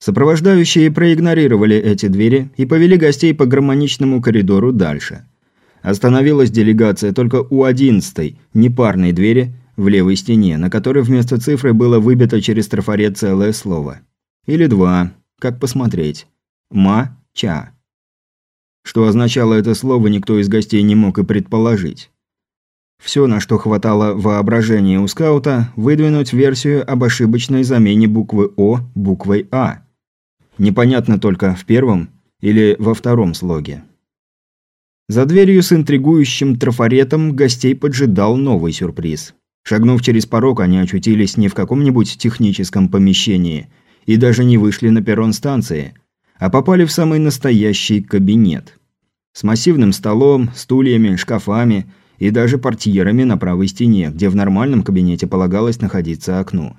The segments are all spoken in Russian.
Сопровождающие проигнорировали эти двери и повели гостей по гармоничному коридору дальше. Остановилась делегация только у одиннадцатой, непарной двери, в левой стене, на которой вместо цифры было выбито через трафарет целое слово. Или два, как посмотреть. «Ма-ча». Что означало это слово, никто из гостей не мог и предположить. Все, на что хватало воображения у скаута, выдвинуть версию об ошибочной замене буквы «О» буквой «А». Непонятно только, в первом или во втором слоге. За дверью с интригующим трафаретом гостей поджидал новый сюрприз. Шагнув через порог, они очутились не в каком-нибудь техническом помещении и даже не вышли на перрон станции, а попали в самый настоящий кабинет. С массивным столом, стульями, шкафами и даже портьерами на правой стене, где в нормальном кабинете полагалось находиться окно.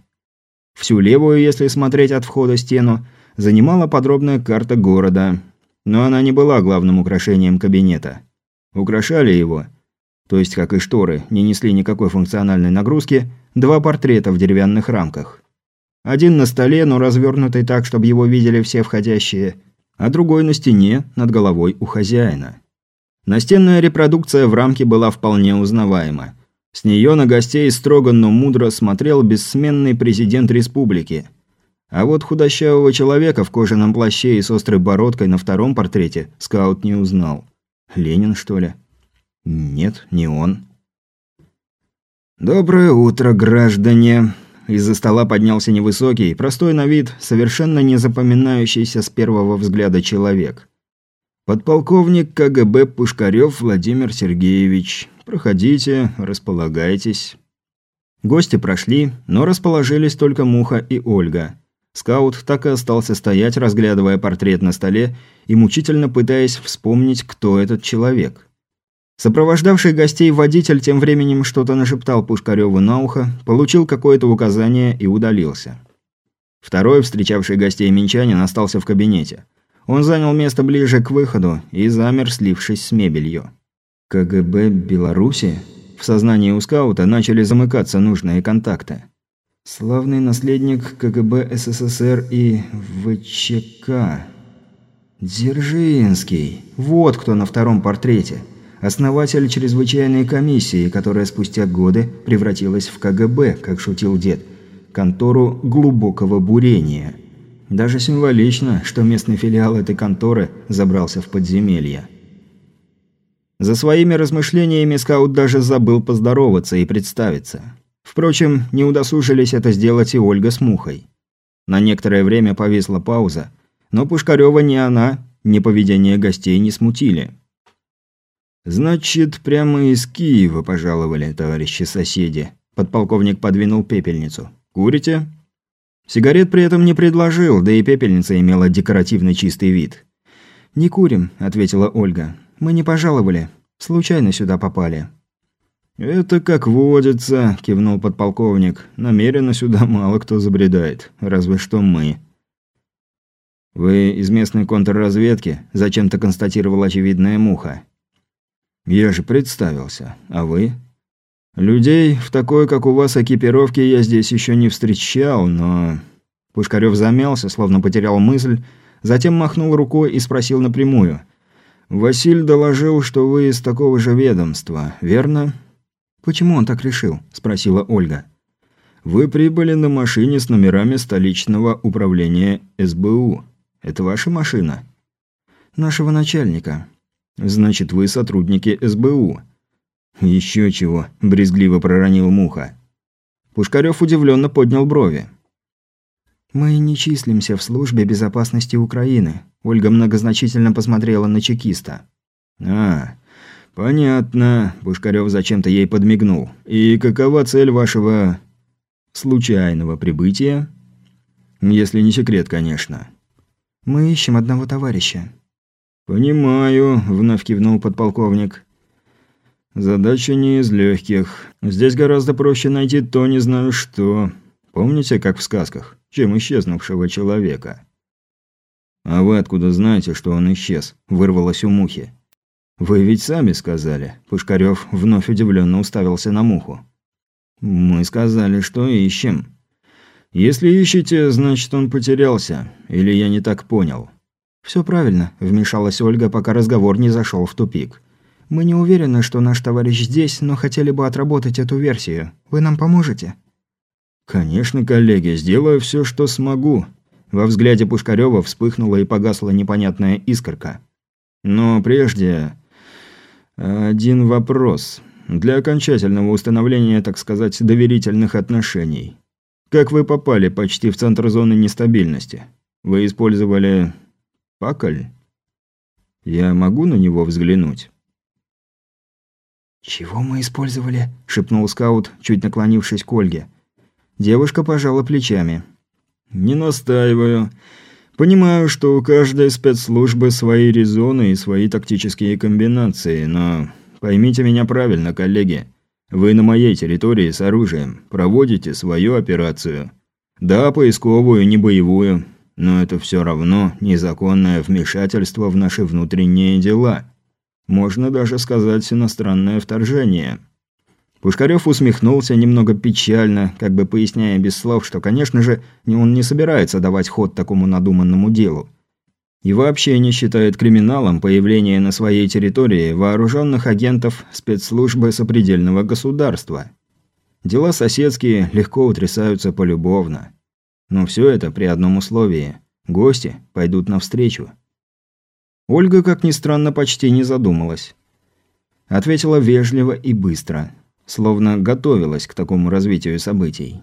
Всю левую, если смотреть от входа стену, занимала подробная карта города, но она не была главным украшением кабинета. Украшали его – то есть, как и шторы, не несли никакой функциональной нагрузки, два портрета в деревянных рамках. Один на столе, но развернутый так, чтобы его видели все входящие, а другой на стене, над головой у хозяина. Настенная репродукция в рамке была вполне узнаваема. С нее на гостей строго, но мудро смотрел бессменный президент республики. А вот худощавого человека в кожаном плаще и с острой бородкой на втором портрете скаут не узнал. Ленин, что ли? Нет, не он. «Доброе утро, граждане!» Из-за стола поднялся невысокий, простой на вид, совершенно не запоминающийся с первого взгляда человек. «Подполковник КГБ Пушкарев Владимир Сергеевич. Проходите, располагайтесь». Гости прошли, но расположились только Муха и Ольга. Скаут так и остался стоять, разглядывая портрет на столе и мучительно пытаясь вспомнить, кто этот человек. Сопровождавший гостей водитель тем временем что-то нашептал Пушкареву на ухо, получил какое-то указание и удалился. Второй, встречавший гостей минчанин, остался в кабинете. Он занял место ближе к выходу и замер, слившись с мебелью. КГБ Беларуси? В сознании у скаута начали замыкаться нужные контакты. Славный наследник КГБ СССР и ВЧК. Дзержинский. Вот кто на втором портрете основатель чрезвычайной комиссии, которая спустя годы превратилась в КГБ, как шутил дед, контору глубокого бурения. Даже символично, что местный филиал этой конторы забрался в подземелье. За своими размышлениями скаут даже забыл поздороваться и представиться. Впрочем, не удосужились это сделать и Ольга с Мухой. На некоторое время повисла пауза, но Пушкарева ни она, ни поведение гостей не смутили. «Значит, прямо из Киева пожаловали, товарищи соседи». Подполковник подвинул пепельницу. «Курите?» Сигарет при этом не предложил, да и пепельница имела декоративный чистый вид. «Не курим», – ответила Ольга. «Мы не пожаловали. Случайно сюда попали». «Это как водится», – кивнул подполковник. «Намеренно сюда мало кто забредает. Разве что мы». «Вы из местной контрразведки?» – зачем-то констатировал очевидная муха. «Я же представился. А вы?» «Людей в такой, как у вас, экипировке я здесь еще не встречал, но...» Пушкарев замялся, словно потерял мысль, затем махнул рукой и спросил напрямую. «Василь доложил, что вы из такого же ведомства, верно?» «Почему он так решил?» – спросила Ольга. «Вы прибыли на машине с номерами столичного управления СБУ. Это ваша машина?» «Нашего начальника. «Значит, вы сотрудники СБУ». «Еще чего», – брезгливо проронил Муха. Пушкарев удивленно поднял брови. «Мы не числимся в службе безопасности Украины», – Ольга многозначительно посмотрела на чекиста. «А, понятно», – Пушкарев зачем-то ей подмигнул. «И какова цель вашего... случайного прибытия?» «Если не секрет, конечно». «Мы ищем одного товарища». «Понимаю», – вновь кивнул подполковник. «Задача не из легких. Здесь гораздо проще найти то не знаю что. Помните, как в сказках, чем исчезнувшего человека?» «А вы откуда знаете, что он исчез?» – вырвалось у мухи. «Вы ведь сами сказали». Пушкарев вновь удивленно уставился на муху. «Мы сказали, что ищем». «Если ищете, значит, он потерялся. Или я не так понял?» «Все правильно», – вмешалась Ольга, пока разговор не зашел в тупик. «Мы не уверены, что наш товарищ здесь, но хотели бы отработать эту версию. Вы нам поможете?» «Конечно, коллеги, сделаю все, что смогу». Во взгляде Пушкарева вспыхнула и погасла непонятная искорка. «Но прежде... один вопрос. Для окончательного установления, так сказать, доверительных отношений. Как вы попали почти в центр зоны нестабильности? Вы использовали... паколь? Я могу на него взглянуть?» «Чего мы использовали?» – шепнул скаут, чуть наклонившись к Ольге. Девушка пожала плечами. «Не настаиваю. Понимаю, что у каждой спецслужбы свои резоны и свои тактические комбинации, но поймите меня правильно, коллеги. Вы на моей территории с оружием, проводите свою операцию. Да, поисковую, не боевую, но это все равно незаконное вмешательство в наши внутренние дела. Можно даже сказать иностранное вторжение. Пушкарев усмехнулся немного печально, как бы поясняя без слов, что, конечно же, он не собирается давать ход такому надуманному делу и вообще не считает криминалом появление на своей территории вооруженных агентов спецслужбы сопредельного государства. Дела соседские легко утрясаются полюбовно. Но все это при одном условии – гости пойдут навстречу. Ольга, как ни странно, почти не задумалась. Ответила вежливо и быстро, словно готовилась к такому развитию событий.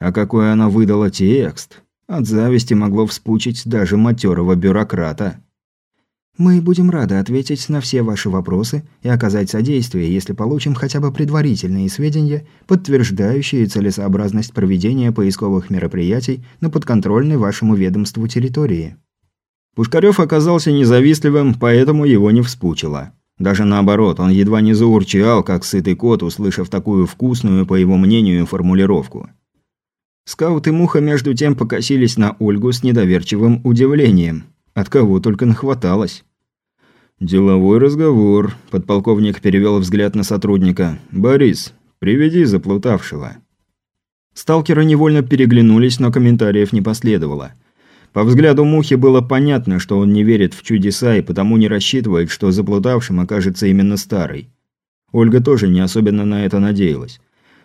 А какой она выдала текст – от зависти могло вспучить даже матерого бюрократа. «Мы будем рады ответить на все ваши вопросы и оказать содействие, если получим хотя бы предварительные сведения, подтверждающие целесообразность проведения поисковых мероприятий на подконтрольной вашему ведомству территории». Пушкарёв оказался независтливым, поэтому его не вспучило. Даже наоборот, он едва не заурчал, как сытый кот, услышав такую вкусную, по его мнению, формулировку. Скаут и Муха между тем покосились на Ольгу с недоверчивым удивлением. От кого только нахваталось. «Деловой разговор», – подполковник перевел взгляд на сотрудника. «Борис, приведи заплутавшего». Сталкеры невольно переглянулись, но комментариев не последовало. По взгляду Мухи было понятно, что он не верит в чудеса и потому не рассчитывает, что заплутавшим окажется именно старый. Ольга тоже не особенно на это надеялась.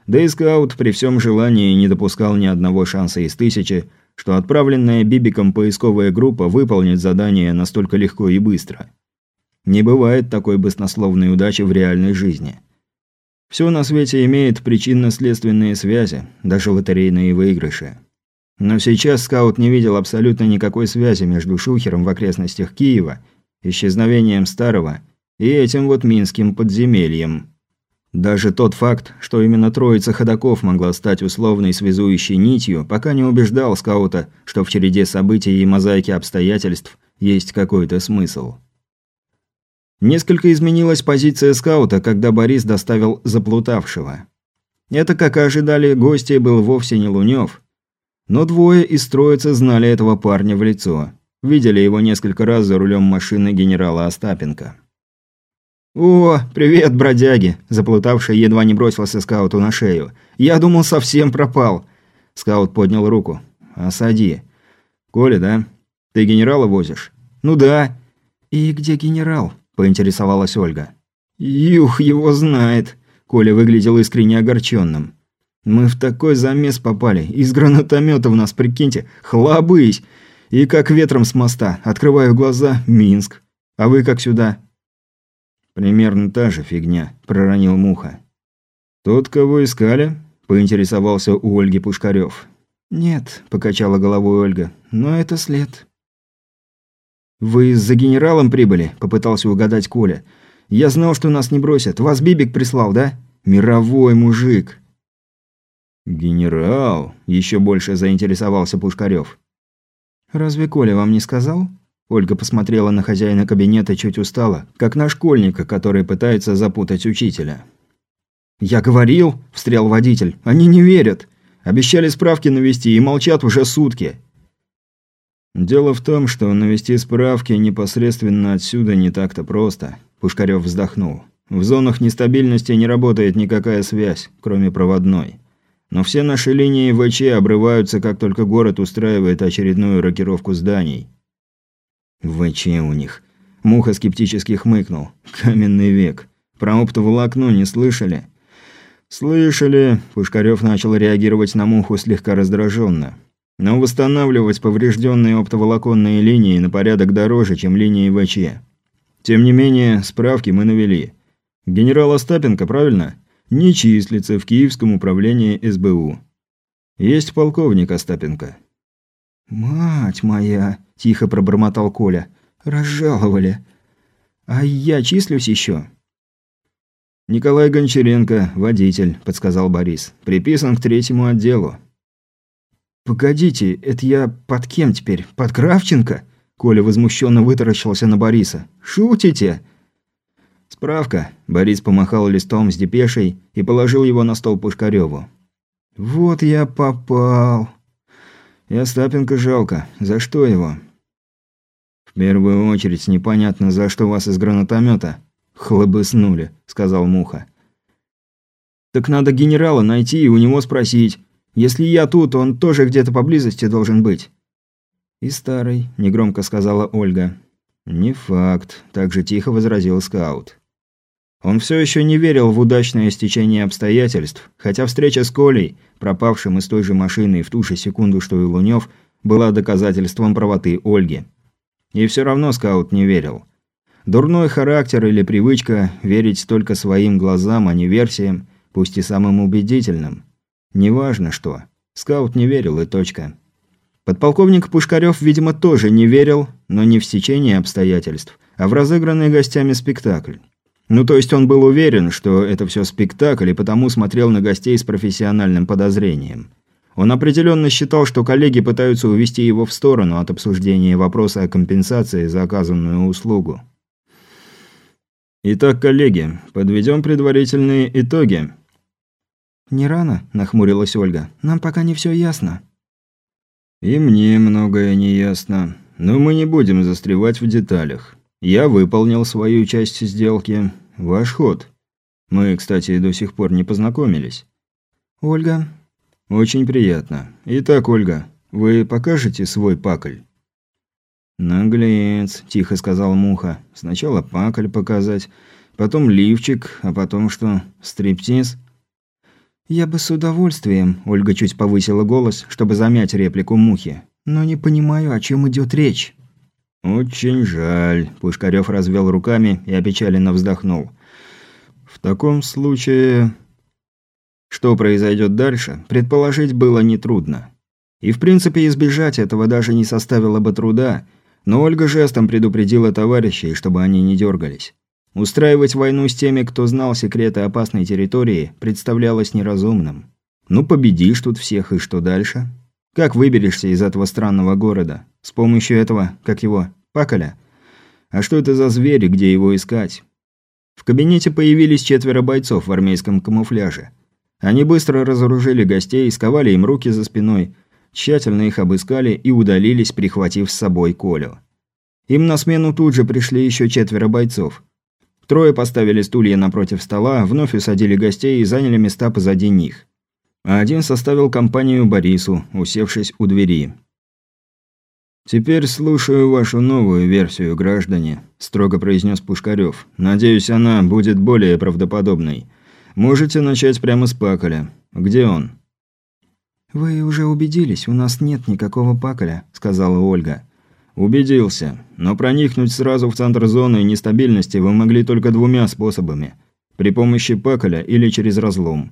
Да и скаут при всем желании не допускал ни одного шанса из тысячи, что отправленная Бибиком поисковая группа выполнит задание настолько легко и быстро. Не бывает такой баснословной удачи в реальной жизни. Все на свете имеет причинно-следственные связи, даже лотерейные выигрыши. Но сейчас скаут не видел абсолютно никакой связи между Шухером в окрестностях Киева, исчезновением Старого и этим вот Минским подземельем – даже тот факт, что именно троица ходаков могла стать условной связующей нитью, пока не убеждал скаута, что в череде событий и мозаики обстоятельств есть какой-то смысл. Несколько изменилась позиция скаута, когда Борис доставил заплутавшего. Это, как и ожидали, гостей был вовсе не Лунёв. Но двое из троицы знали этого парня в лицо. Видели его несколько раз за рулем машины генерала Остапенко. «О, привет, бродяги!» Заплутавший едва не бросился скауту на шею. «Я думал, совсем пропал!» Скаут поднял руку. «Осади». «Коля, да? Ты генерала возишь?» «Ну да». «И где генерал?» – поинтересовалась Ольга. «Юх, его знает!» Коля выглядел искренне огорченным. «Мы в такой замес попали. Из гранатомета у нас, прикиньте, хлобысь! И как ветром с моста. Открываю глаза – Минск. А вы как сюда?» «Примерно та же фигня», – проронил Муха. «Тот, кого искали?» – поинтересовался у Ольги Пушкарёв. «Нет», – покачала головой Ольга, – «но это след». «Вы за генералом прибыли?» – попытался угадать Коля. «Я знал, что нас не бросят. Вас Бибик прислал, да? Мировой мужик!» «Генерал?» – еще больше заинтересовался Пушкарёв. «Разве Коля вам не сказал?» Ольга посмотрела на хозяина кабинета чуть устало, как на школьника, который пытается запутать учителя. «Я говорил», – встрял водитель, – «они не верят. Обещали справки навести и молчат уже сутки». «Дело в том, что навести справки непосредственно отсюда не так-то просто», – Пушкарёв вздохнул. «В зонах нестабильности не работает никакая связь, кроме проводной. Но все наши линии ВЧ обрываются, как только город устраивает очередную рокировку зданий. ВЧ у них. Муха скептически хмыкнул. Каменный век. Про оптоволокно не слышали? Слышали. Пушкарев начал реагировать на муху слегка раздраженно. Но восстанавливать поврежденные оптоволоконные линии на порядок дороже, чем линии ВЧ. Тем не менее, справки мы навели. Генерал Остапенко, правильно? Не числится в Киевском управлении СБУ. Есть полковник Остапенко. «Мать моя!» – тихо пробормотал Коля. «Разжаловали. А я числюсь еще?» «Николай Гончаренко, водитель», – подсказал Борис. «Приписан к третьему отделу». «Погодите, это я под кем теперь? Под Кравченко?» Коля возмущенно вытаращился на Бориса. «Шутите?» «Справка». Борис помахал листом с депешей и положил его на стол Пушкареву. «Вот я попал». «И Остапенко жалко. За что его?» «В первую очередь непонятно, за что вас из гранатомета «Хлобыснули», – сказал Муха. «Так надо генерала найти и у него спросить. Если я тут, он тоже где-то поблизости должен быть». «И старый», – негромко сказала Ольга. «Не факт», – также тихо возразил скаут. Он все еще не верил в удачное стечение обстоятельств, хотя встреча с Колей, пропавшим из той же машины в ту же секунду, что и Лунёв, была доказательством правоты Ольги. И все равно скаут не верил. Дурной характер или привычка верить только своим глазам, а не версиям, пусть и самым убедительным. Неважно что. Скаут не верил и точка. Подполковник Пушкарев, видимо, тоже не верил, но не в стечение обстоятельств, а в разыгранный гостями спектакль. Ну, то есть он был уверен, что это все спектакль, и потому смотрел на гостей с профессиональным подозрением. Он определенно считал, что коллеги пытаются увести его в сторону от обсуждения вопроса о компенсации за оказанную услугу. Итак, коллеги, подведем предварительные итоги. «Не рано?» – нахмурилась Ольга. «Нам пока не все ясно». «И мне многое не ясно. Но мы не будем застревать в деталях. Я выполнил свою часть сделки. Ваш ход. Мы, кстати, до сих пор не познакомились». «Ольга». «Очень приятно. Итак, Ольга, вы покажете свой пакль?» «Наглец», – тихо сказал Муха. «Сначала пакль показать, потом лифчик, а потом что, стриптиз?» «Я бы с удовольствием», – Ольга чуть повысила голос, чтобы замять реплику Мухи. «Но не понимаю, о чем идет речь». «Очень жаль», – Пушкарев развел руками и опечаленно вздохнул. «В таком случае...» Что произойдет дальше, предположить было нетрудно. И в принципе избежать этого даже не составило бы труда, но Ольга жестом предупредила товарищей, чтобы они не дергались. Устраивать войну с теми, кто знал секреты опасной территории, представлялось неразумным. Ну, победишь тут всех, и что дальше? Как выберешься из этого странного города? С помощью этого, как его, паколя? А что это за звери, где его искать? В кабинете появились четверо бойцов в армейском камуфляже. Они быстро разоружили гостей, сковали им руки за спиной, тщательно их обыскали и удалились, прихватив с собой Колю. Им на смену тут же пришли еще четверо бойцов. Трое поставили стулья напротив стола, вновь усадили гостей и заняли места позади них. А один составил компанию Борису, усевшись у двери. «Теперь слушаю вашу новую версию, граждане», – строго произнес Пушкарев. «Надеюсь, она будет более правдоподобной. Можете начать прямо с Паколя. Где он?» «Вы уже убедились, у нас нет никакого паколя», – сказала Ольга. «Убедился. Но проникнуть сразу в центр зоны нестабильности вы могли только двумя способами. При помощи паколя или через разлом.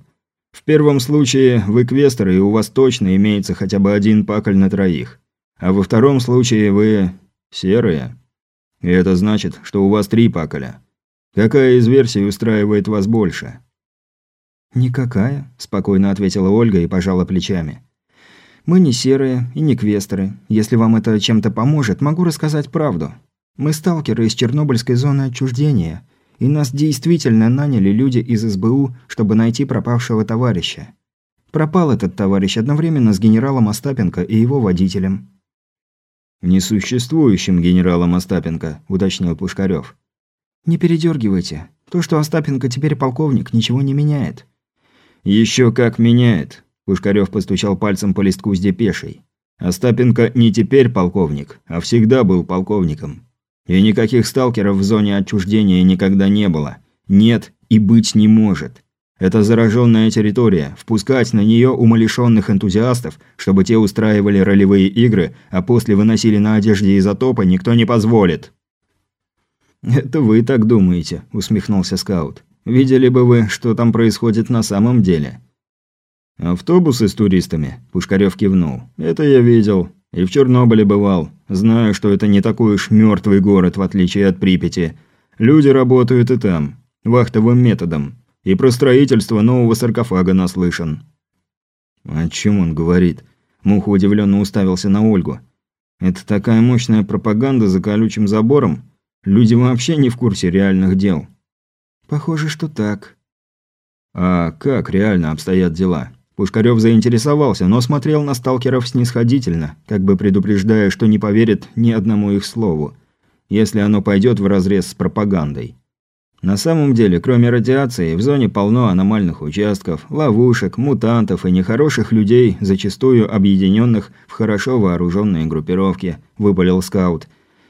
В первом случае вы квестер, и у вас точно имеется хотя бы один паколь на троих. А во втором случае вы... серые. И это значит, что у вас три паколя. Какая из версий устраивает вас больше?» «Никакая», – спокойно ответила Ольга и пожала плечами. «Мы не серые и не квестеры. Если вам это чем-то поможет, могу рассказать правду. Мы сталкеры из Чернобыльской зоны отчуждения, и нас действительно наняли люди из СБУ, чтобы найти пропавшего товарища. Пропал этот товарищ одновременно с генералом Остапенко и его водителем». «Несуществующим генералом Остапенко», – уточнил Пушкарев. «Не передергивайте. То, что Остапенко теперь полковник, ничего не меняет. Еще как меняет. Пушкарев постучал пальцем по листку с депешей. Остапенко не теперь полковник, а всегда был полковником. И никаких сталкеров в зоне отчуждения никогда не было. Нет и быть не может. Это зараженная территория. Впускать на нее умалишенных энтузиастов, чтобы те устраивали ролевые игры, а после выносили на одежде изотопы, никто не позволит. «Это вы так думаете», – усмехнулся скаут. «Видели бы вы, что там происходит на самом деле». «Автобусы с туристами?» – Пушкарев кивнул. «Это я видел. И в Чернобыле бывал. Знаю, что это не такой уж мертвый город, в отличие от Припяти. Люди работают и там. Вахтовым методом. И про строительство нового саркофага наслышан». «О чем он говорит?» Муха удивленно уставился на Ольгу. «Это такая мощная пропаганда за колючим забором? Люди вообще не в курсе реальных дел». «Похоже, что так». «А как реально обстоят дела?» Пушкарев заинтересовался, но смотрел на сталкеров снисходительно, как бы предупреждая, что не поверит ни одному их слову, если оно пойдет вразрез с пропагандой. На самом деле, кроме радиации, в зоне полно аномальных участков, ловушек, мутантов и нехороших людей, зачастую объединенных в хорошо вооруженные группировки, выпалил скаут.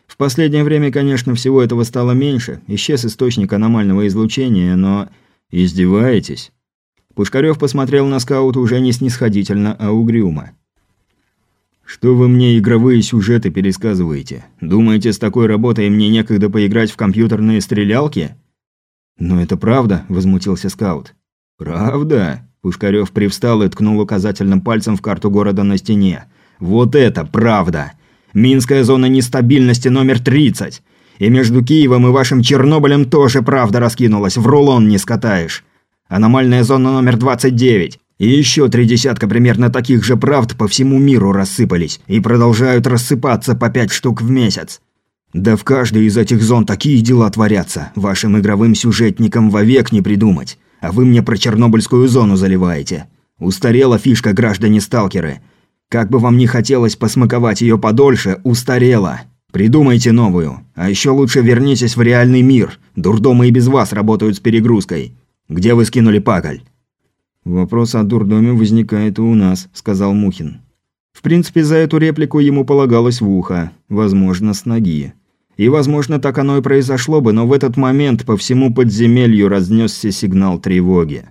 В последнее время, конечно, всего этого стало меньше, исчез источник аномального излучения, но... Издеваетесь? Пушкарев посмотрел на скаута уже не снисходительно, а угрюмо. «Что вы мне игровые сюжеты пересказываете? Думаете, с такой работой мне некогда поиграть в компьютерные стрелялки?» «Но это правда», – возмутился скаут. «Правда?» – Пушкарев привстал и ткнул указательным пальцем в карту города на стене. «Вот это правда! Минская зона нестабильности номер 30! И между Киевом и вашим Чернобылем тоже правда раскинулась, в рулон не скатаешь! Аномальная зона номер 29! И еще три десятка примерно таких же правд по всему миру рассыпались и продолжают рассыпаться по пять штук в месяц. Да в каждой из этих зон такие дела творятся, вашим игровым сюжетникам вовек не придумать. А вы мне про Чернобыльскую зону заливаете. Устарела фишка, граждане-сталкеры. Как бы вам ни хотелось посмаковать ее подольше, устарела. Придумайте новую. А еще лучше вернитесь в реальный мир. Дурдомы и без вас работают с перегрузкой. Где вы скинули паголь?» «Вопрос о дурдоме возникает и у нас», – сказал Мухин. В принципе, за эту реплику ему полагалось в ухо, возможно, с ноги. И, возможно, так оно и произошло бы, но в этот момент по всему подземелью разнесся сигнал тревоги.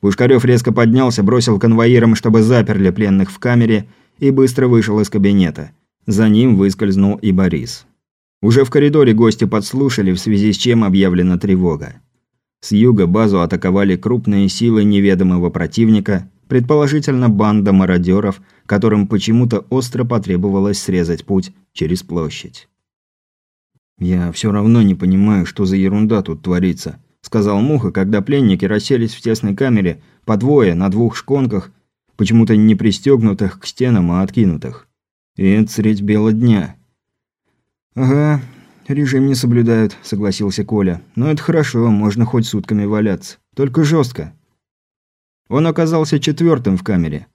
Пушкарев резко поднялся, бросил конвоирам, чтобы заперли пленных в камере, и быстро вышел из кабинета. За ним выскользнул и Борис. Уже в коридоре гости подслушали, в связи с чем объявлена тревога. С юга базу атаковали крупные силы неведомого противника, предположительно банда мародеров, которым почему-то остро потребовалось срезать путь через площадь. «Я все равно не понимаю, что за ерунда тут творится», – сказал Муха, когда пленники расселись в тесной камере по двое на двух шконках, почему-то не пристегнутых к стенам, а откинутых. И это средь бела дня. «Ага, режим не соблюдают», – согласился Коля. «Но это хорошо, можно хоть сутками валяться. Только жестко. Он оказался четвертым в камере.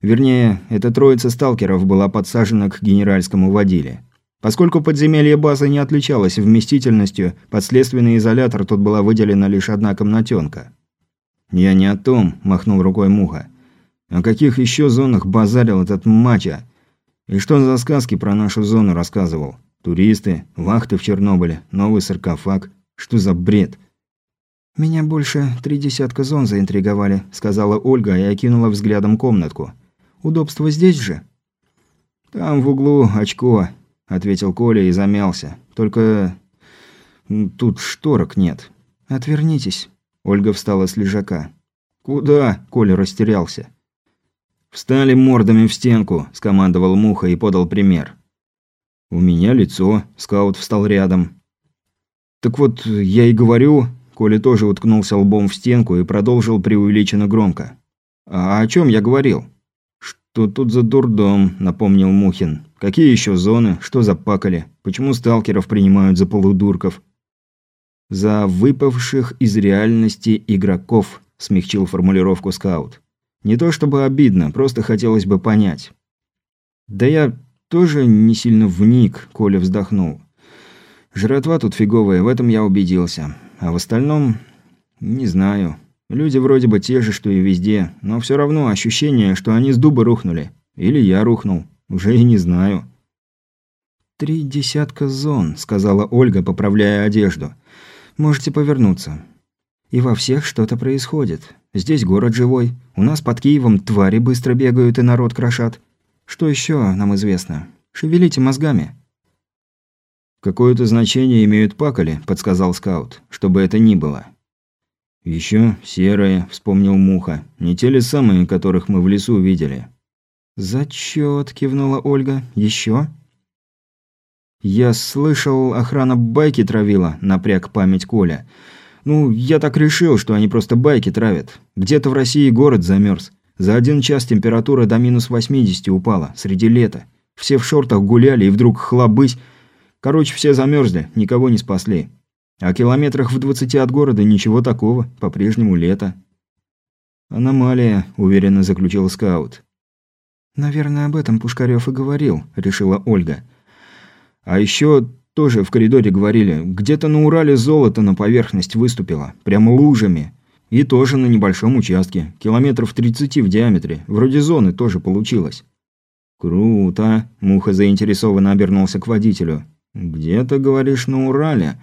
Вернее, эта троица сталкеров была подсажена к генеральскому водиле. Поскольку подземелье базы не отличалось вместительностью, под следственный изолятор тут была выделена лишь одна комнатенка. «Я не о том», – махнул рукой Муха. «О каких еще зонах базарил этот мача? И что за сказки про нашу зону рассказывал? Туристы, вахты в Чернобыле, новый саркофаг. Что за бред?» «Меня больше три десятка зон заинтриговали», – сказала Ольга и окинула взглядом комнатку. «Удобство здесь же?» «Там в углу очко», – ответил Коля и замялся. «Только... тут шторок нет». «Отвернитесь». Ольга встала с лежака. «Куда?» – Коля растерялся. «Встали мордами в стенку», – скомандовал Муха и подал пример. «У меня лицо», – скаут встал рядом. «Так вот, я и говорю...» Коля тоже уткнулся лбом в стенку и продолжил преувеличенно громко. «А о чем я говорил?» «Что тут за дурдом?» – напомнил Мухин. «Какие еще зоны? Что за пакали? Почему сталкеров принимают за полудурков?» «За выпавших из реальности игроков», – смягчил формулировку скаут. «Не то чтобы обидно, просто хотелось бы понять». «Да я тоже не сильно вник», – Коля вздохнул. «Жратва тут фиговая, в этом я убедился. А в остальном... не знаю. Люди вроде бы те же, что и везде, но все равно ощущение, что они с дуба рухнули. Или я рухнул. Уже и не знаю. «Три десятка зон», — сказала Ольга, поправляя одежду. «Можете повернуться. И во всех что-то происходит. Здесь город живой. У нас под Киевом твари быстро бегают и народ крошат. Что еще нам известно? Шевелите мозгами». «Какое-то значение имеют пакали», – подсказал скаут, – «чтобы это ни было». «Еще серые», – вспомнил Муха. «Не те ли самые, которых мы в лесу видели?» «Зачет», – кивнула Ольга. Еще? «Я слышал, охрана байки травила», – напряг память Коля. «Ну, я так решил, что они просто байки травят. Где-то в России город замерз. За один час температура до минус 80 упала, среди лета. Все в шортах гуляли, и вдруг хлобысь – Короче, все замерзли, никого не спасли. А километрах в двадцати от города ничего такого, по-прежнему лето. «Аномалия», – уверенно заключил скаут. «Наверное, об этом Пушкарёв и говорил», – решила Ольга. «А еще тоже в коридоре говорили, где-то на Урале золото на поверхность выступило, прямо лужами. И тоже на небольшом участке, километров 30 в диаметре, вроде зоны тоже получилось». «Круто», – Муха заинтересованно обернулся к водителю. «Где-то, говоришь, на Урале.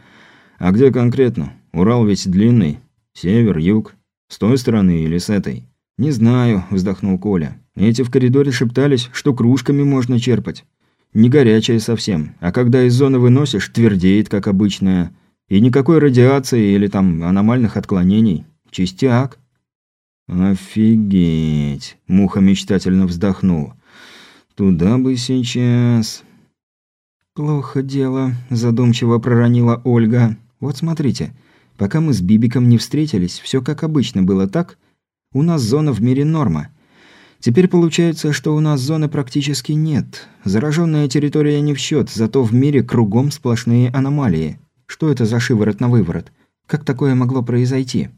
А где конкретно? Урал ведь длинный. Север, юг. С той стороны или с этой?» «Не знаю», – вздохнул Коля. «Эти в коридоре шептались, что кружками можно черпать. Не горячая совсем, а когда из зоны выносишь, твердеет, как обычная. И никакой радиации или там аномальных отклонений. Чистяк». «Офигеть!» – Муха мечтательно вздохнул. «Туда бы сейчас...» «Плохо дело», – задумчиво проронила Ольга. «Вот смотрите, пока мы с Бибиком не встретились, все как обычно было так. У нас зона в мире норма. Теперь получается, что у нас зоны практически нет. Зараженная территория не в счет, зато в мире кругом сплошные аномалии. Что это за шиворот на выворот? Как такое могло произойти?»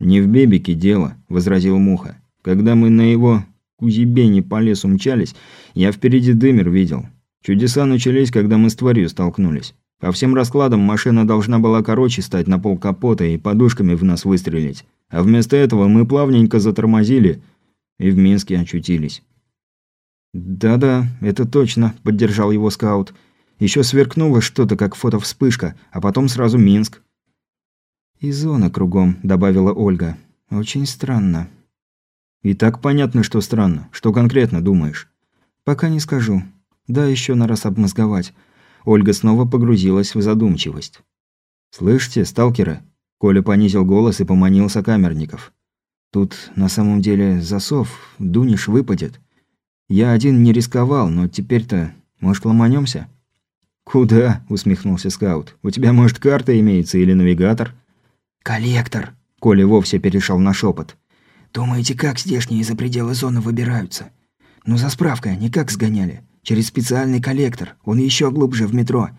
«Не в Бибике дело», – возразил Муха. «Когда мы на его кузибене по лесу мчались, я впереди дымер видел». Чудеса начались, когда мы с тварью столкнулись. По всем раскладам машина должна была короче стать на пол капота и подушками в нас выстрелить. А вместо этого мы плавненько затормозили и в Минске очутились. «Да-да, это точно», – поддержал его скаут. Еще сверкнуло что-то, как фотовспышка, а потом сразу Минск. «И зона кругом», – добавила Ольга. «Очень странно». «И так понятно, что странно. Что конкретно думаешь?» «Пока не скажу. Да еще на раз обмозговать. Ольга снова погрузилась в задумчивость. «Слышите, сталкеры?» Коля понизил голос и поманил сокамерников. «Тут на самом деле засов, Дуниш выпадет. Я один не рисковал, но теперь-то, может, ломанемся?» «Куда?» – усмехнулся скаут. «У тебя, может, карта имеется или навигатор?» «Коллектор!» – Коля вовсе перешел на шепот. «Думаете, как здешние за пределы зоны выбираются? Ну, за справкой они как сгоняли? Через специальный коллектор. Он еще глубже в метро.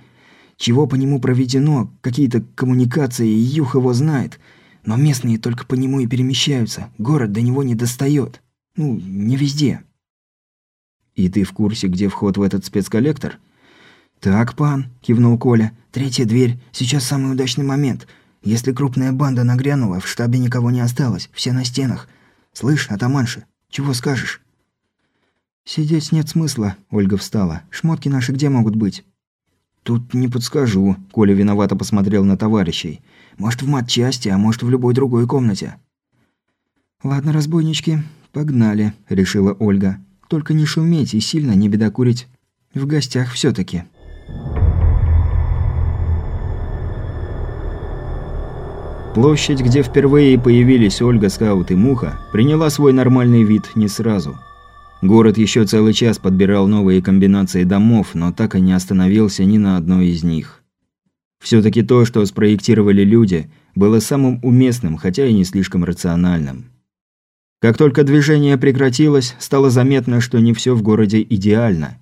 Чего по нему проведено, какие-то коммуникации, Юх его знает. Но местные только по нему и перемещаются. Город до него не достает. Ну, не везде. И ты в курсе, где вход в этот спецколлектор? Так, пан, кивнул Коля. Третья дверь. Сейчас самый удачный момент. Если крупная банда нагрянула, в штабе никого не осталось. Все на стенах. Слышь, атаманша, чего скажешь? «Сидеть нет смысла», – Ольга встала. «Шмотки наши где могут быть?» «Тут не подскажу», – Коля виновато посмотрел на товарищей. «Может, в матчасти, а может, в любой другой комнате». «Ладно, разбойнички, погнали», – решила Ольга. «Только не шуметь и сильно не бедокурить. В гостях все таки Площадь, где впервые появились Ольга, Скаут и Муха, приняла свой нормальный вид не сразу – Город еще целый час подбирал новые комбинации домов, но так и не остановился ни на одной из них. Все-таки то, что спроектировали люди, было самым уместным, хотя и не слишком рациональным. Как только движение прекратилось, стало заметно, что не все в городе идеально.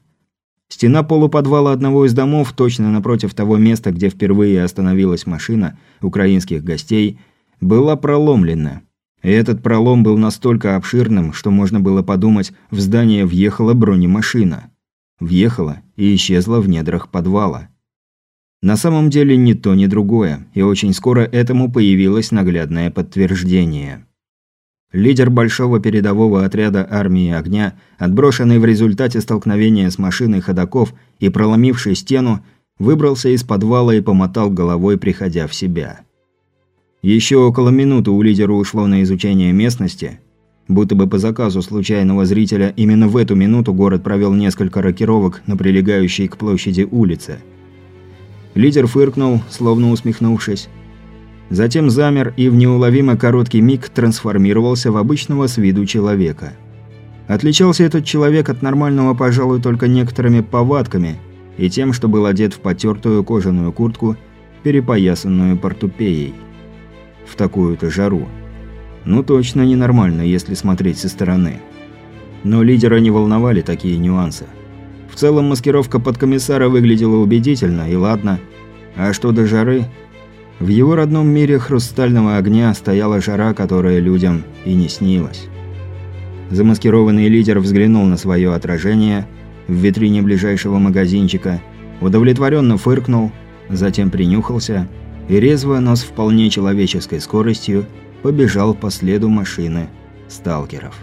Стена полуподвала одного из домов, точно напротив того места, где впервые остановилась машина украинских гостей, была проломлена – и этот пролом был настолько обширным, что можно было подумать, в здание въехала бронемашина. Въехала и исчезла в недрах подвала. На самом деле ни то, ни другое, и очень скоро этому появилось наглядное подтверждение. Лидер большого передового отряда армии огня, отброшенный в результате столкновения с машиной ходаков и проломивший стену, выбрался из подвала и помотал головой, приходя в себя. Еще около минуты у лидера ушло на изучение местности. Будто бы по заказу случайного зрителя именно в эту минуту город провел несколько рокировок на прилегающей к площади улице – Лидер фыркнул, словно усмехнувшись. Затем замер и в неуловимо короткий миг трансформировался в обычного с виду человека. Отличался этот человек от нормального, пожалуй, только некоторыми повадками и тем, что был одет в потертую кожаную куртку, перепоясанную портупеей. В такую-то жару. Ну точно ненормально, если смотреть со стороны. Но лидера не волновали такие нюансы. В целом маскировка под комиссара выглядела убедительно, и ладно. А что до жары? В его родном мире хрустального огня стояла жара, которая людям и не снилась. Замаскированный лидер взглянул на свое отражение в витрине ближайшего магазинчика, удовлетворенно фыркнул, затем принюхался и резво, но с вполне человеческой скоростью побежал по следу машины сталкеров.